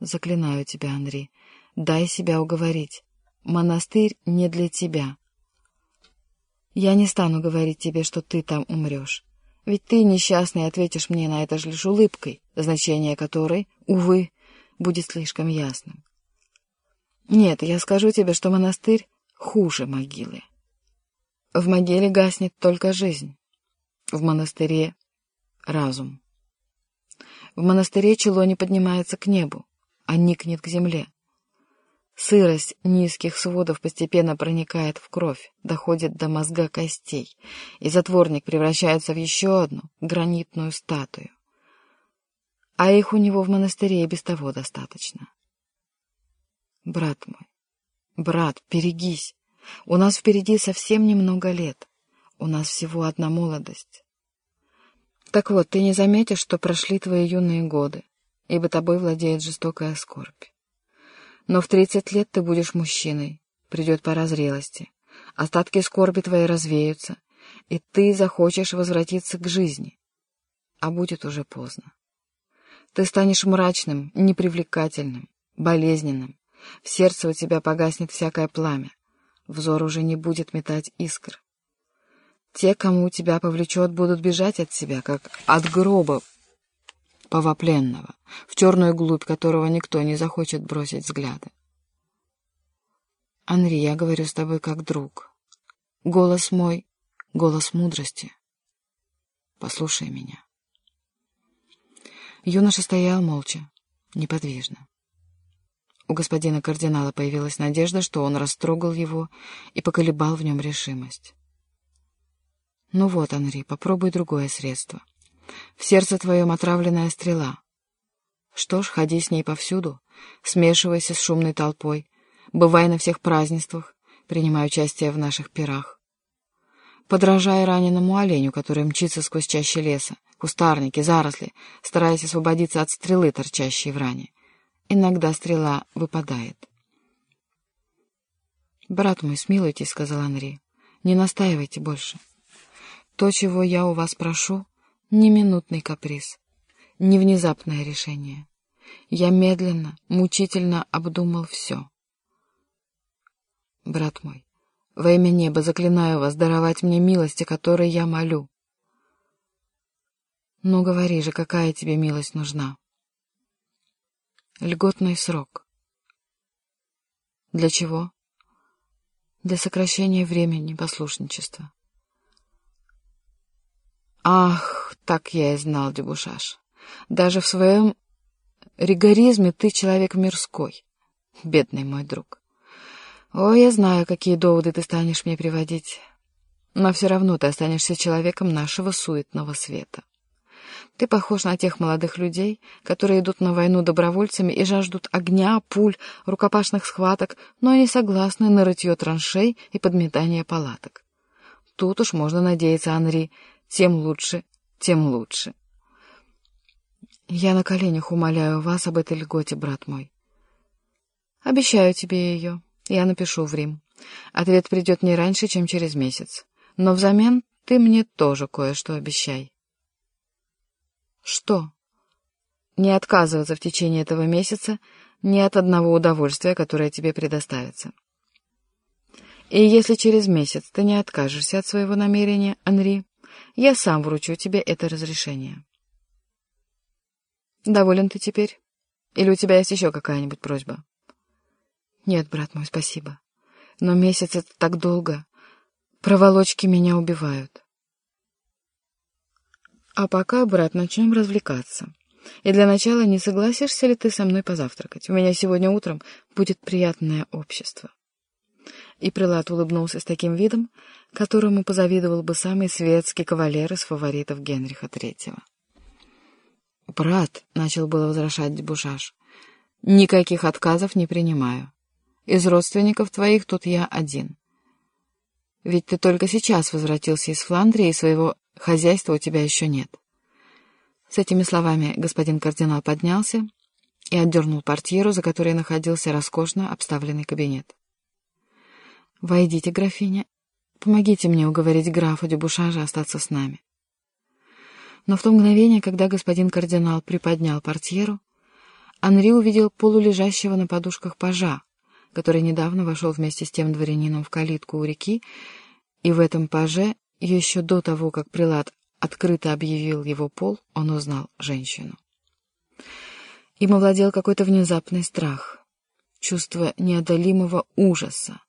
Заклинаю тебя, Андрей, дай себя уговорить. Монастырь не для тебя. Я не стану говорить тебе, что ты там умрешь. Ведь ты, несчастный, ответишь мне на это же лишь улыбкой, значение которой, увы, будет слишком ясным. Нет, я скажу тебе, что монастырь хуже могилы. В могиле гаснет только жизнь, в монастыре — разум. В монастыре чело не поднимается к небу, а никнет к земле. Сырость низких сводов постепенно проникает в кровь, доходит до мозга костей, и затворник превращается в еще одну гранитную статую. А их у него в монастыре и без того достаточно. Брат мой, брат, берегись. У нас впереди совсем немного лет. У нас всего одна молодость. Так вот, ты не заметишь, что прошли твои юные годы, ибо тобой владеет жестокая скорбь. Но в тридцать лет ты будешь мужчиной, придет пора зрелости, остатки скорби твоей развеются, и ты захочешь возвратиться к жизни. А будет уже поздно. Ты станешь мрачным, непривлекательным, болезненным, в сердце у тебя погаснет всякое пламя, взор уже не будет метать искр. Те, кому тебя повлечет, будут бежать от тебя, как от гроба повопленного, в черную глубь которого никто не захочет бросить взгляды. Анри, я говорю с тобой как друг. Голос мой — голос мудрости. Послушай меня. Юноша стоял молча, неподвижно. У господина кардинала появилась надежда, что он растрогал его и поколебал в нем решимость. «Ну вот, Анри, попробуй другое средство. В сердце твоем отравленная стрела. Что ж, ходи с ней повсюду, смешивайся с шумной толпой, бывай на всех празднествах, принимай участие в наших пирах. Подражай раненому оленю, который мчится сквозь чащи леса, кустарники, заросли, стараясь освободиться от стрелы, торчащей в ране. Иногда стрела выпадает. «Брат мой, смилуйтесь», — сказал Анри, — «не настаивайте больше. То, чего я у вас прошу, не минутный каприз, не внезапное решение. Я медленно, мучительно обдумал все. Брат мой, во имя неба заклинаю вас даровать мне милости, которой я молю. Ну, говори же, какая тебе милость нужна? Льготный срок. Для чего? Для сокращения времени послушничества. Ах, так я и знал, Дебушаш. Даже в своем ригоризме ты человек мирской, бедный мой друг. О, я знаю, какие доводы ты станешь мне приводить, но все равно ты останешься человеком нашего суетного света. Ты похож на тех молодых людей, которые идут на войну добровольцами и жаждут огня, пуль, рукопашных схваток, но они согласны на рытье траншей и подметание палаток. Тут уж можно надеяться, Анри, тем лучше, тем лучше. Я на коленях умоляю вас об этой льготе, брат мой. Обещаю тебе ее. Я напишу в Рим. Ответ придет не раньше, чем через месяц. Но взамен ты мне тоже кое-что обещай. Что? Не отказываться в течение этого месяца ни от одного удовольствия, которое тебе предоставится. И если через месяц ты не откажешься от своего намерения, Анри, я сам вручу тебе это разрешение. Доволен ты теперь? Или у тебя есть еще какая-нибудь просьба? Нет, брат мой, спасибо. Но месяц — это так долго. Проволочки меня убивают. А пока, брат, начнем развлекаться. И для начала не согласишься ли ты со мной позавтракать? У меня сегодня утром будет приятное общество. И прилад улыбнулся с таким видом, которому позавидовал бы самый светский кавалер из фаворитов Генриха Третьего. «Брат», — начал было возражать Дебушаш, — «никаких отказов не принимаю. Из родственников твоих тут я один. Ведь ты только сейчас возвратился из Фландрии, и своего хозяйства у тебя еще нет». С этими словами господин кардинал поднялся и отдернул портьеру, за которой находился роскошно обставленный кабинет. «Войдите, графиня. Помогите мне уговорить графа Дюбушажа остаться с нами». Но в то мгновение, когда господин кардинал приподнял портьеру, Анри увидел полулежащего на подушках пажа, который недавно вошел вместе с тем дворянином в калитку у реки, и в этом паже, еще до того, как прилад открыто объявил его пол, он узнал женщину. Им овладел какой-то внезапный страх, чувство неодолимого ужаса.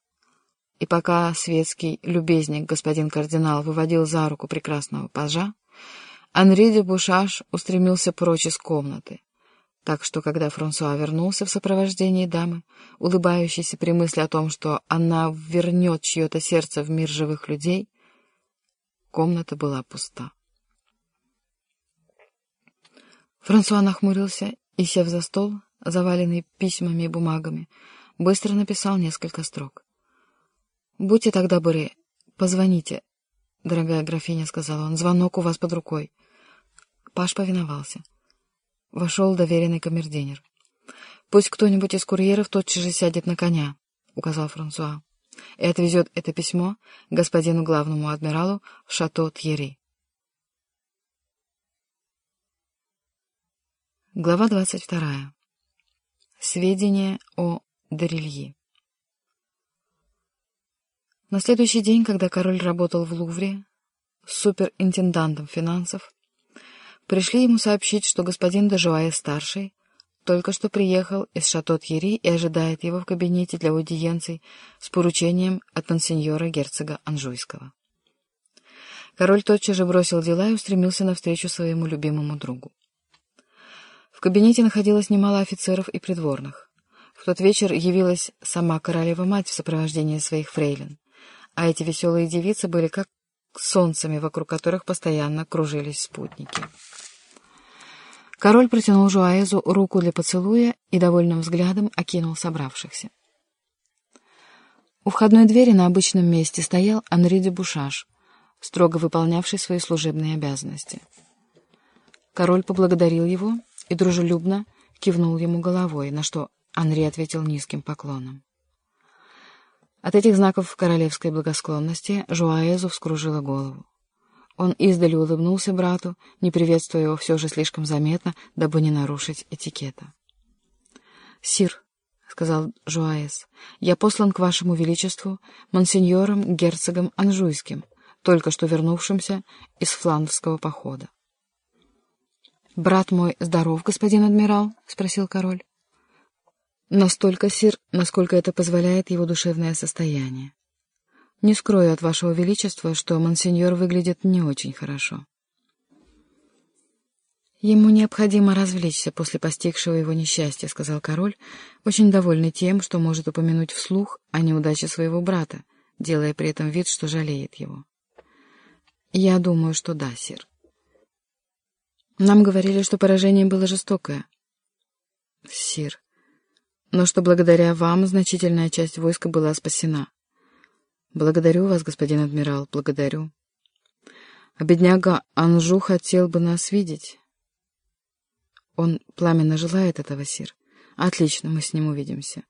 И пока светский любезник господин кардинал выводил за руку прекрасного пажа, Анри де Бушаш устремился прочь из комнаты. Так что, когда Франсуа вернулся в сопровождении дамы, улыбающейся при мысли о том, что она вернет чье-то сердце в мир живых людей, комната была пуста. Франсуа нахмурился и, сев за стол, заваленный письмами и бумагами, быстро написал несколько строк. «Будьте тогда добры, позвоните, дорогая графиня», — сказал он, — «звонок у вас под рукой». Паш повиновался. Вошел доверенный камердинер. «Пусть кто-нибудь из курьеров тотчас же сядет на коня», — указал Франсуа, «и отвезет это письмо господину главному адмиралу в шато Тьерри». Глава двадцать вторая. Сведения о Дорильи. На следующий день, когда король работал в Лувре с суперинтендантом финансов, пришли ему сообщить, что господин Дежуае-старший только что приехал из шато Тьерри и ожидает его в кабинете для аудиенций с поручением от монсеньора герцога Анжуйского. Король тотчас же бросил дела и устремился навстречу своему любимому другу. В кабинете находилось немало офицеров и придворных. В тот вечер явилась сама королева-мать в сопровождении своих фрейлин, а эти веселые девицы были как солнцами, вокруг которых постоянно кружились спутники. Король протянул Жуаезу руку для поцелуя и довольным взглядом окинул собравшихся. У входной двери на обычном месте стоял Анри де Бушаш, строго выполнявший свои служебные обязанности. Король поблагодарил его и дружелюбно кивнул ему головой, на что Анри ответил низким поклоном. От этих знаков королевской благосклонности Жуаэзу вскружила голову. Он издали улыбнулся брату, не приветствуя его все же слишком заметно, дабы не нарушить этикета. «Сир», — сказал Жуаэс, — «я послан к вашему величеству, монсеньором герцогом Анжуйским, только что вернувшимся из фландерского похода». «Брат мой здоров, господин адмирал?» — спросил король. «Настолько, сир, насколько это позволяет его душевное состояние. Не скрою от вашего величества, что монсеньор выглядит не очень хорошо». «Ему необходимо развлечься после постигшего его несчастья», — сказал король, очень довольный тем, что может упомянуть вслух о неудаче своего брата, делая при этом вид, что жалеет его. «Я думаю, что да, сир». Нам говорили, что поражение было жестокое. Сир. Но что благодаря вам значительная часть войска была спасена. Благодарю вас, господин адмирал, благодарю. А бедняга Анжу хотел бы нас видеть. Он пламенно желает этого, сир. Отлично, мы с ним увидимся.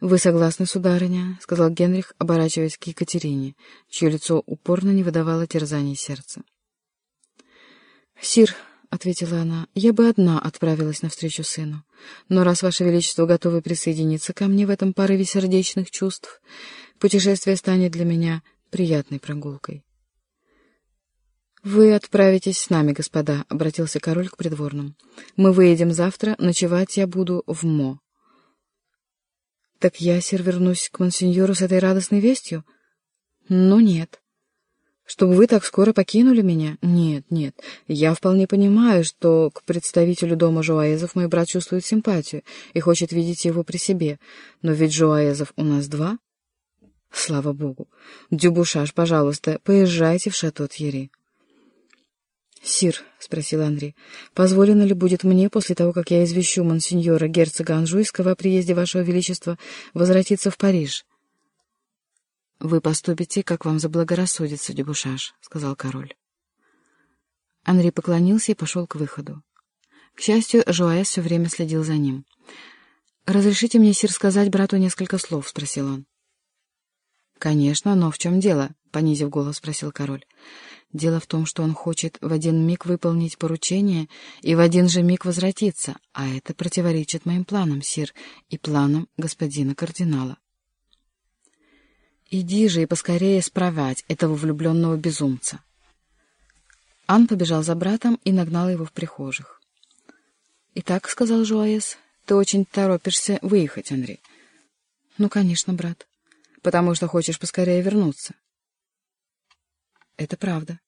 «Вы согласны, сударыня?» — сказал Генрих, оборачиваясь к Екатерине, чье лицо упорно не выдавало терзаний сердца. «Сир», — ответила она, — «я бы одна отправилась навстречу сыну. Но раз Ваше Величество готовы присоединиться ко мне в этом порыве сердечных чувств, путешествие станет для меня приятной прогулкой». «Вы отправитесь с нами, господа», — обратился король к придворным. «Мы выедем завтра, ночевать я буду в Мо». «Так я, сир, вернусь к монсеньору с этой радостной вестью?» «Ну, нет. Чтобы вы так скоро покинули меня? Нет, нет. Я вполне понимаю, что к представителю дома Жуаезов мой брат чувствует симпатию и хочет видеть его при себе. Но ведь Жуаезов у нас два. Слава богу. Дюбушаш, пожалуйста, поезжайте в шато Тьерри. «Сир», — спросил Андрей, — «позволено ли будет мне, после того, как я извещу монсеньора герцога Анжуйского о приезде вашего величества, возвратиться в Париж?» «Вы поступите, как вам заблагорассудится, Дебушаш», — сказал король. Анри поклонился и пошел к выходу. К счастью, Жуаэс все время следил за ним. «Разрешите мне, сир, сказать брату несколько слов?» — спросил он. «Конечно, но в чем дело?» — понизив голос, спросил король. Дело в том, что он хочет в один миг выполнить поручение и в один же миг возвратиться, а это противоречит моим планам, сир, и планам господина кардинала. Иди же и поскорее справять этого влюбленного безумца. Ан побежал за братом и нагнал его в прихожих. «Итак», — сказал Жуаес, — «ты очень торопишься выехать, Анри». «Ну, конечно, брат, потому что хочешь поскорее вернуться». «Это правда.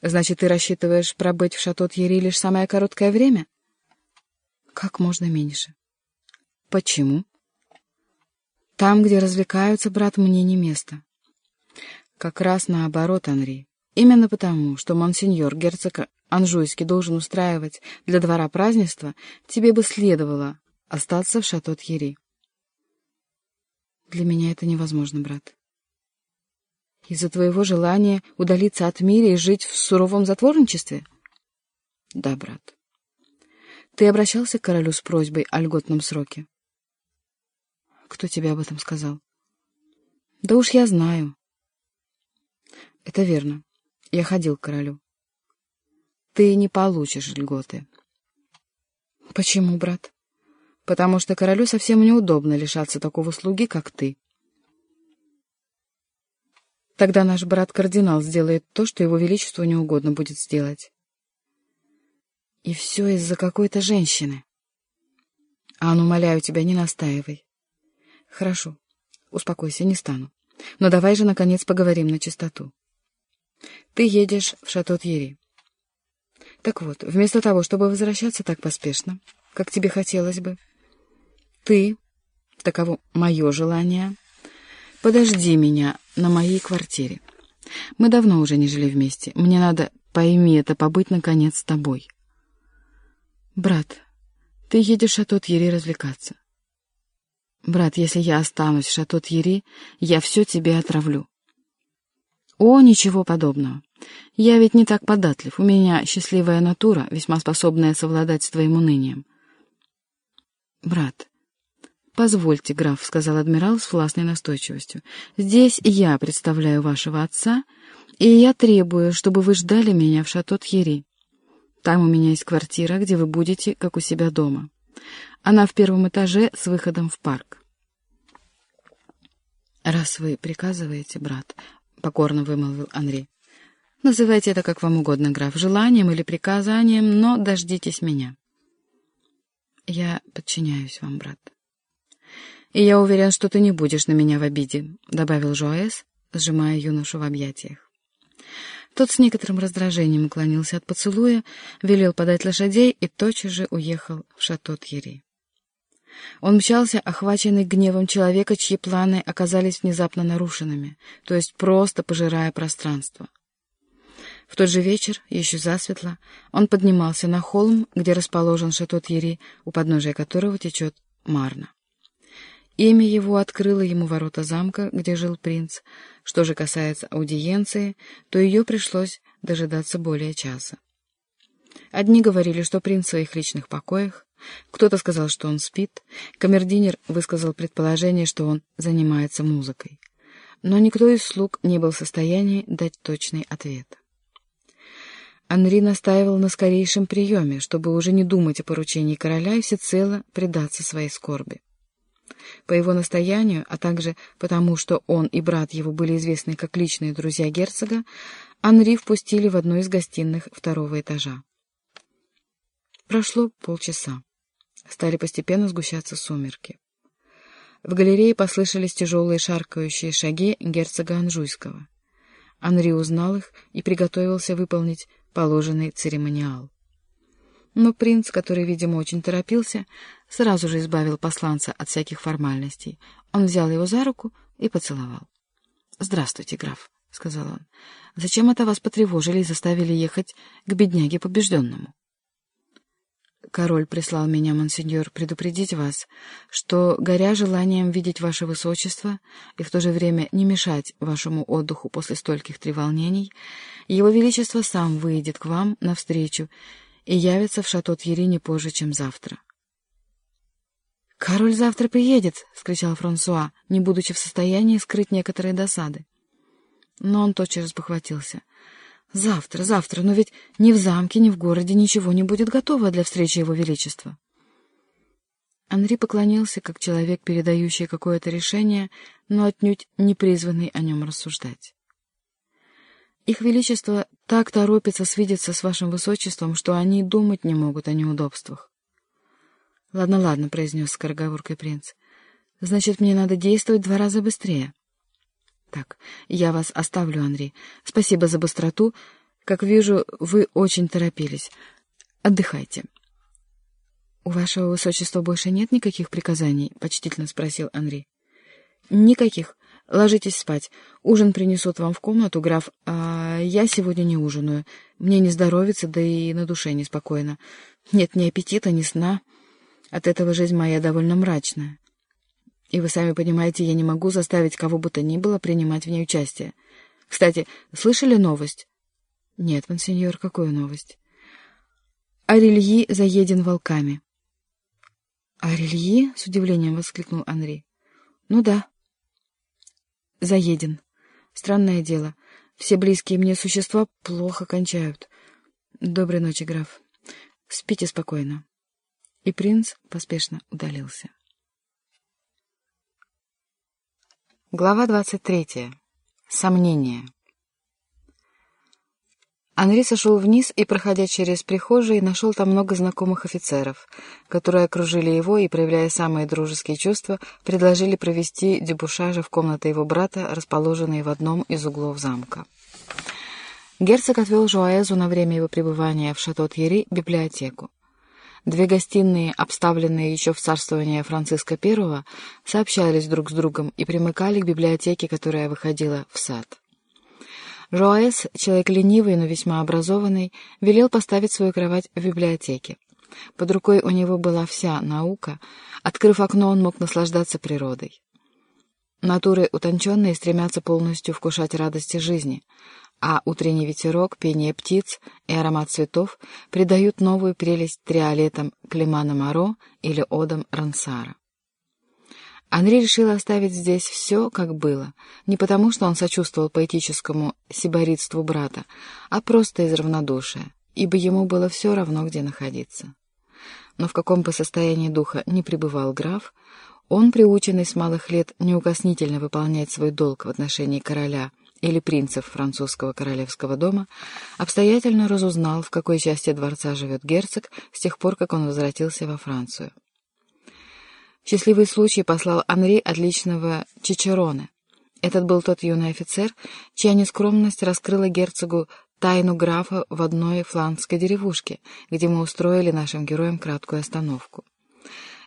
Значит, ты рассчитываешь пробыть в Шато-Тьери лишь самое короткое время?» «Как можно меньше». «Почему?» «Там, где развлекаются, брат, мне не место». «Как раз наоборот, Анри. Именно потому, что монсеньор герцог Анжуйский должен устраивать для двора празднества, тебе бы следовало остаться в Шато-Тьери». «Для меня это невозможно, брат». Из-за твоего желания удалиться от мира и жить в суровом затворничестве? Да, брат. Ты обращался к королю с просьбой о льготном сроке? Кто тебе об этом сказал? Да уж я знаю. Это верно. Я ходил к королю. Ты не получишь льготы. Почему, брат? Потому что королю совсем неудобно лишаться такого слуги, как ты. Тогда наш брат-кардинал сделает то, что его величеству не угодно будет сделать. И все из-за какой-то женщины. Ан, умоляю тебя, не настаивай. Хорошо, успокойся, не стану. Но давай же, наконец, поговорим на чистоту. Ты едешь в Шато-Тьери. Так вот, вместо того, чтобы возвращаться так поспешно, как тебе хотелось бы, ты, таково мое желание, подожди меня на моей квартире. Мы давно уже не жили вместе. Мне надо, пойми это, побыть, наконец, с тобой. Брат, ты едешь в Шато-Тьери развлекаться. Брат, если я останусь в Шато-Тьери, я все тебе отравлю. О, ничего подобного. Я ведь не так податлив. У меня счастливая натура, весьма способная совладать с твоим унынием. Брат, «Позвольте, граф», — сказал адмирал с властной настойчивостью. «Здесь я представляю вашего отца, и я требую, чтобы вы ждали меня в Шато-Тьери. Там у меня есть квартира, где вы будете, как у себя дома. Она в первом этаже с выходом в парк». «Раз вы приказываете, брат», — покорно вымолвил Анри, — «называйте это как вам угодно, граф, желанием или приказанием, но дождитесь меня». «Я подчиняюсь вам, брат». «И я уверен, что ты не будешь на меня в обиде», — добавил Жоэс, сжимая юношу в объятиях. Тот с некоторым раздражением уклонился от поцелуя, велел подать лошадей и тотчас же уехал в шато Тьери. Он мчался, охваченный гневом человека, чьи планы оказались внезапно нарушенными, то есть просто пожирая пространство. В тот же вечер, еще засветло, он поднимался на холм, где расположен шато Тьери, у подножия которого течет Марна. Имя его открыло ему ворота замка, где жил принц. Что же касается аудиенции, то ее пришлось дожидаться более часа. Одни говорили, что принц в своих личных покоях, кто-то сказал, что он спит, камердинер высказал предположение, что он занимается музыкой. Но никто из слуг не был в состоянии дать точный ответ. Анри настаивал на скорейшем приеме, чтобы уже не думать о поручении короля и всецело предаться своей скорби. По его настоянию, а также потому, что он и брат его были известны как личные друзья герцога, Анри впустили в одну из гостиных второго этажа. Прошло полчаса. Стали постепенно сгущаться сумерки. В галерее послышались тяжелые шаркающие шаги герцога Анжуйского. Анри узнал их и приготовился выполнить положенный церемониал. Но принц, который, видимо, очень торопился, сразу же избавил посланца от всяких формальностей. Он взял его за руку и поцеловал. — Здравствуйте, граф, — сказал он. — Зачем это вас потревожили и заставили ехать к бедняге побежденному? Король прислал меня, монсеньор, предупредить вас, что, горя желанием видеть ваше высочество и в то же время не мешать вашему отдыху после стольких треволнений, его величество сам выйдет к вам навстречу и явится в шато Тьери позже, чем завтра. «Король завтра приедет!» — скричал Франсуа, не будучи в состоянии скрыть некоторые досады. Но он тотчас похватился. Завтра, завтра, но ведь ни в замке, ни в городе ничего не будет готово для встречи Его Величества. Анри поклонился, как человек, передающий какое-то решение, но отнюдь не призванный о нем рассуждать. Их Величество так торопится свидеться с вашим высочеством, что они думать не могут о неудобствах. — Ладно, ладно, — произнес скороговоркой принц. — Значит, мне надо действовать два раза быстрее. — Так, я вас оставлю, Анри. Спасибо за быстроту. Как вижу, вы очень торопились. Отдыхайте. — У вашего высочества больше нет никаких приказаний? — почтительно спросил Анри. — Никаких. Ложитесь спать. Ужин принесут вам в комнату, граф, а я сегодня не ужинаю. Мне не здоровится, да и на душе неспокойно. Нет ни аппетита, ни сна. От этого жизнь моя довольно мрачная. И вы сами понимаете, я не могу заставить кого бы то ни было принимать в ней участие. Кстати, слышали новость? Нет, монсеньор, какую новость? Арельи заеден волками. Арельи? С удивлением воскликнул Анри. Ну да, заеден. Странное дело. Все близкие мне существа плохо кончают. Доброй ночи, граф. Спите спокойно. И принц поспешно удалился. Глава двадцать третья. Сомнения. Анри сошел вниз и, проходя через прихожие, нашел там много знакомых офицеров, которые окружили его и, проявляя самые дружеские чувства, предложили провести дебушажа в комнаты его брата, расположенные в одном из углов замка. Герцог отвел Жуаэзу на время его пребывания в Шато-Тьери библиотеку. Две гостиные, обставленные еще в царствование Франциска I, сообщались друг с другом и примыкали к библиотеке, которая выходила в сад. Жоэс, человек ленивый, но весьма образованный, велел поставить свою кровать в библиотеке. Под рукой у него была вся наука. Открыв окно, он мог наслаждаться природой. Натуры утонченные стремятся полностью вкушать радости жизни, а утренний ветерок, пение птиц и аромат цветов придают новую прелесть триолетам Климана Моро или одам Рансара. Анри решил оставить здесь все, как было, не потому, что он сочувствовал поэтическому сиборитству брата, а просто из равнодушия, ибо ему было все равно, где находиться. Но в каком бы состоянии духа не пребывал граф, он, приученный с малых лет неукоснительно выполнять свой долг в отношении короля или принцев французского королевского дома, обстоятельно разузнал, в какой части дворца живет герцог с тех пор, как он возвратился во Францию. Счастливый случай послал Анри отличного Чичерона. Этот был тот юный офицер, чья нескромность раскрыла герцогу тайну графа в одной фландской деревушке, где мы устроили нашим героям краткую остановку.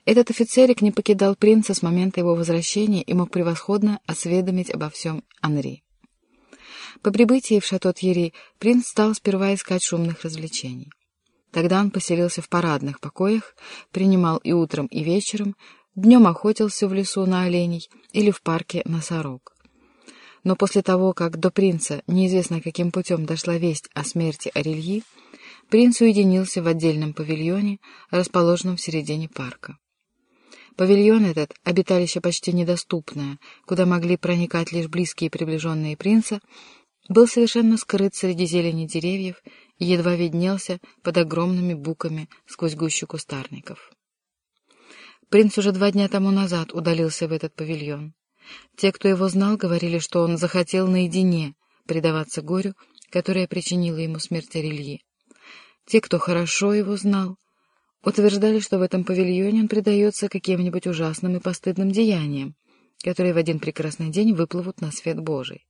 Этот офицерик не покидал принца с момента его возвращения и мог превосходно осведомить обо всем Анри. По прибытии в Шато-Тьери принц стал сперва искать шумных развлечений. Тогда он поселился в парадных покоях, принимал и утром, и вечером Днем охотился в лесу на оленей или в парке на сорок. Но после того, как до принца неизвестно каким путем дошла весть о смерти Арельи, принц уединился в отдельном павильоне, расположенном в середине парка. Павильон этот, обиталище почти недоступное, куда могли проникать лишь близкие и приближенные принца, был совершенно скрыт среди зелени деревьев и едва виднелся под огромными буками сквозь гущу кустарников. Принц уже два дня тому назад удалился в этот павильон. Те, кто его знал, говорили, что он захотел наедине предаваться горю, которое причинило ему смерть Арельи. Те, кто хорошо его знал, утверждали, что в этом павильоне он предается каким-нибудь ужасным и постыдным деяниям, которые в один прекрасный день выплывут на свет Божий.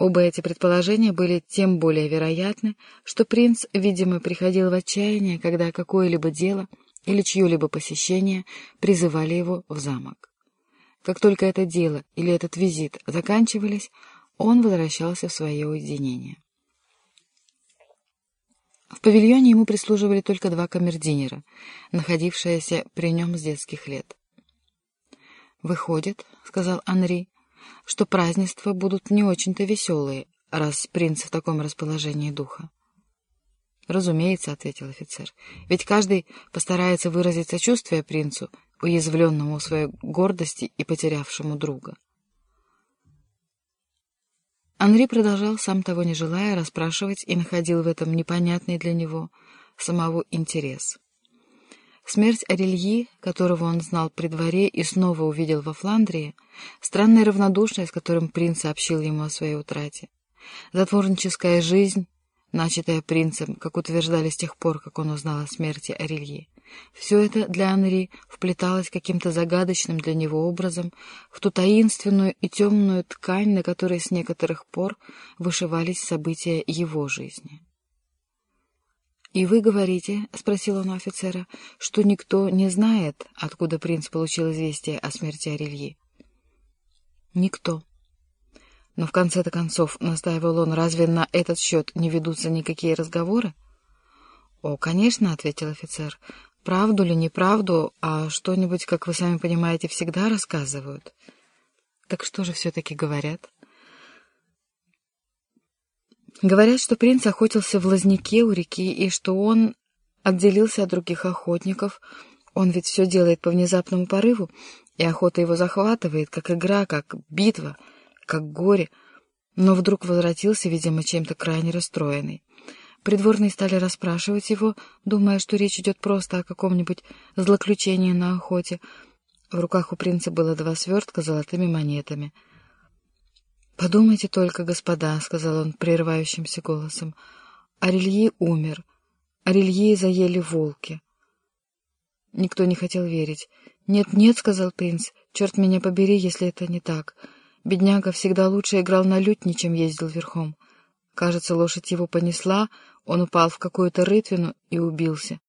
Оба эти предположения были тем более вероятны, что принц, видимо, приходил в отчаяние, когда какое-либо дело — или чье-либо посещение призывали его в замок. Как только это дело или этот визит заканчивались, он возвращался в свое уединение. В павильоне ему прислуживали только два камердинера, находившиеся при нем с детских лет. «Выходит, — сказал Анри, — что празднества будут не очень-то веселые, раз принц в таком расположении духа. «Разумеется», — ответил офицер, — «ведь каждый постарается выразить сочувствие принцу, уязвленному в своей гордости и потерявшему друга». Анри продолжал, сам того не желая, расспрашивать и находил в этом непонятный для него самого интерес. Смерть Арельи, которого он знал при дворе и снова увидел во Фландрии, странное равнодушие, с которым принц сообщил ему о своей утрате, затворническая жизнь, начатая принцем, как утверждали с тех пор, как он узнал о смерти Арельи, все это для Анри вплеталось каким-то загадочным для него образом в ту таинственную и темную ткань, на которой с некоторых пор вышивались события его жизни. «И вы говорите, — спросил он у офицера, — что никто не знает, откуда принц получил известие о смерти Арельи?» «Никто». Но в конце-то концов, — настаивал он, — разве на этот счет не ведутся никакие разговоры? «О, конечно, — ответил офицер, — правду ли, неправду, а что-нибудь, как вы сами понимаете, всегда рассказывают. Так что же все-таки говорят?» Говорят, что принц охотился в лазняке у реки, и что он отделился от других охотников. Он ведь все делает по внезапному порыву, и охота его захватывает, как игра, как битва, как горе. Но вдруг возвратился, видимо, чем-то крайне расстроенный. Придворные стали расспрашивать его, думая, что речь идет просто о каком-нибудь злоключении на охоте. В руках у принца было два свертка с золотыми монетами — «Подумайте только, господа», — сказал он прерывающимся голосом, — «Арельи умер, Арельи заели волки». Никто не хотел верить. «Нет-нет», — сказал принц, — «черт меня побери, если это не так. Бедняга всегда лучше играл на лютне, чем ездил верхом. Кажется, лошадь его понесла, он упал в какую-то рытвину и убился.